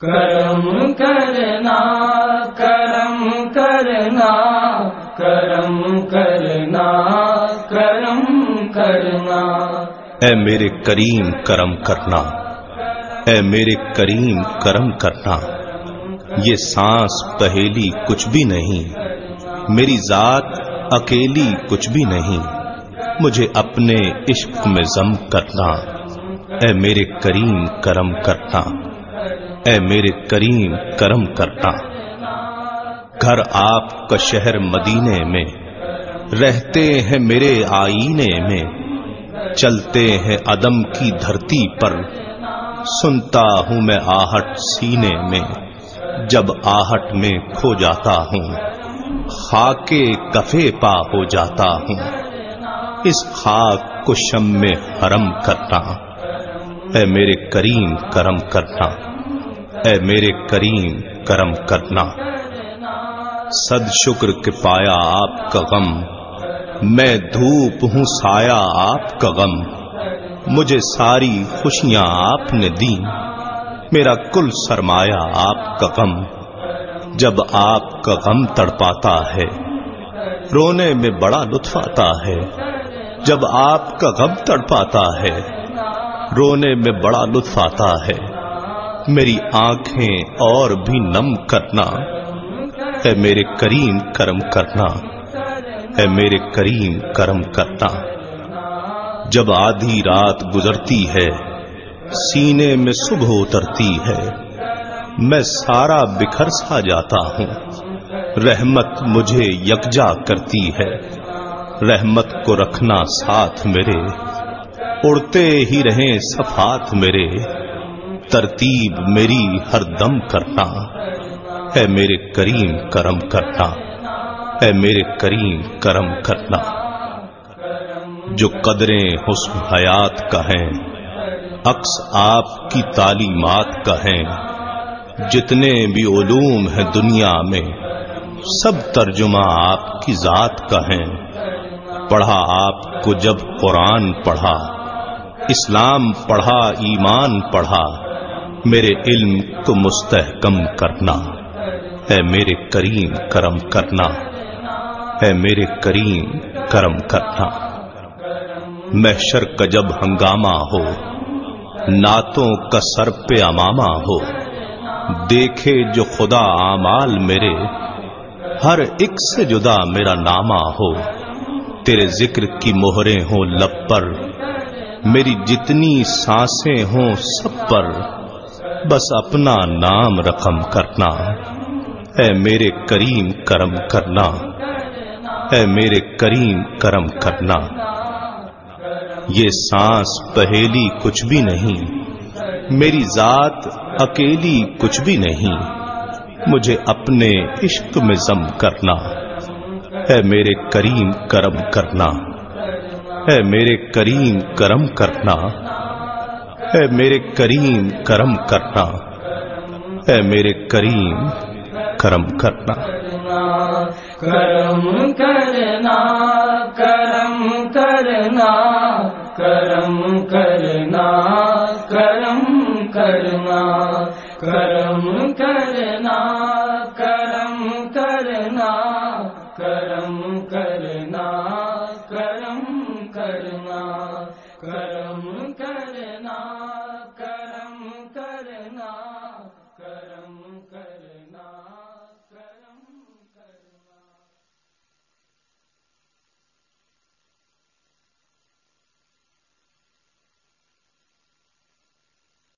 کرم کرنا کرم کرنا کرم کرنا کرم کرنا. اے میرے کریم کرم کرنا، اے میرے کریم کرم کرنا، یہ سانس پہیلی کچھ بھی نہیں، میری ذات اکیلی کچھ بھی نہیں، مجھے اپنے عشق میں ضم کرنا، اے میرے کریم کرم کرنا. اے میرے کریم کرم کرنا گھر آپ کا شہر مدینے میں، رہتے ہیں میرے آئینے میں۔ چلتے ہیں عدم کی دھرتی پر، سنتا ہوں میں آہٹ سینے میں۔ جب آہٹ میں کھو جاتا ہوں، خاک کفے پا ہو جاتا ہوں۔ اس خاک کو شم میں حرم کرنا اے میرے کریم کرم کرنا اے میرے کریم، کرم کرنا۔ صد شکر کے پایا آپ کا غم۔ میں دھوپ ہوں، سایہ آپ کا غم۔ مجھے ساری خوشیاں آپ نے دی میرا کل سرمایہ آپ کا غم۔ جب آپ کا غم تڑپاتا ہے، رونے میں بڑا لطف آتا ہے۔ جب آپ کا غم تڑپاتا ہے، رونے میں بڑا لطف آتا ہے۔ میری آنکھیں اور بھی نم کرنا۔ اے میرے کریم کرم کرنا۔ اے میرے کریم کرم کرنا۔ جب آدھی رات گزرتی ہے، سینے میں صبح اترتی ہے، میں سارا بکھر سا جاتا ہوں۔ رحمت مجھے یکجا کرتی ہے۔ رحمت کو رکھنا ساتھ میرے۔ اڑتے ہی رہیں صفات میرے۔ ترتیب میری ہر دم کرنا ہے میرے کریم کرم کرنا ہے میرے کریم کرم کرنا جو قدریں حسن حیات کا ہیں، عکس آپ کی تعلیمات کا ہیں۔ جتنے بھی علوم ہیں دنیا میں، سب ترجمہ آپ کی ذات کا ہیں۔ پڑھا آپ کو جب قرآن پڑھا، اسلام پڑھا، ایمان پڑھا۔ میرے علم کو مستحکم کرنا۔ ہے میرے کریم کرم کرنا۔ ہے میرے کریم کرم کرنا۔ محشر کا جب ہنگامہ ہو ناتوں کا سر پہ امامہ ہو، دیکھے جو خدا آمال میرے، ہر ایک سے جدا میرا نامہ ہو۔ تیرے ذکر کی مہریں ہوں لب پر، میری جتنی سانسیں ہوں سب پر۔ بس اپنا نام رقم کرنا۔ اے میرے کریم کرم کرنا۔ اے میرے کریم کرم کرنا۔ یہ سانس پہیلی کچھ بھی نہیں۔ میری ذات اکیلی کچھ بھی نہیں۔ مجھے اپنے عشق میں ضم کرنا۔ اے میرے کریم کرم کرنا۔ اے میرے کریم کرم کرنا۔ اے میرے کریم کرم کرنا۔ اے میرے کریم کرم کرنا۔ کرم کرنا کرم کرنا کرم کرنا کرم کرنا کرم کرنا۔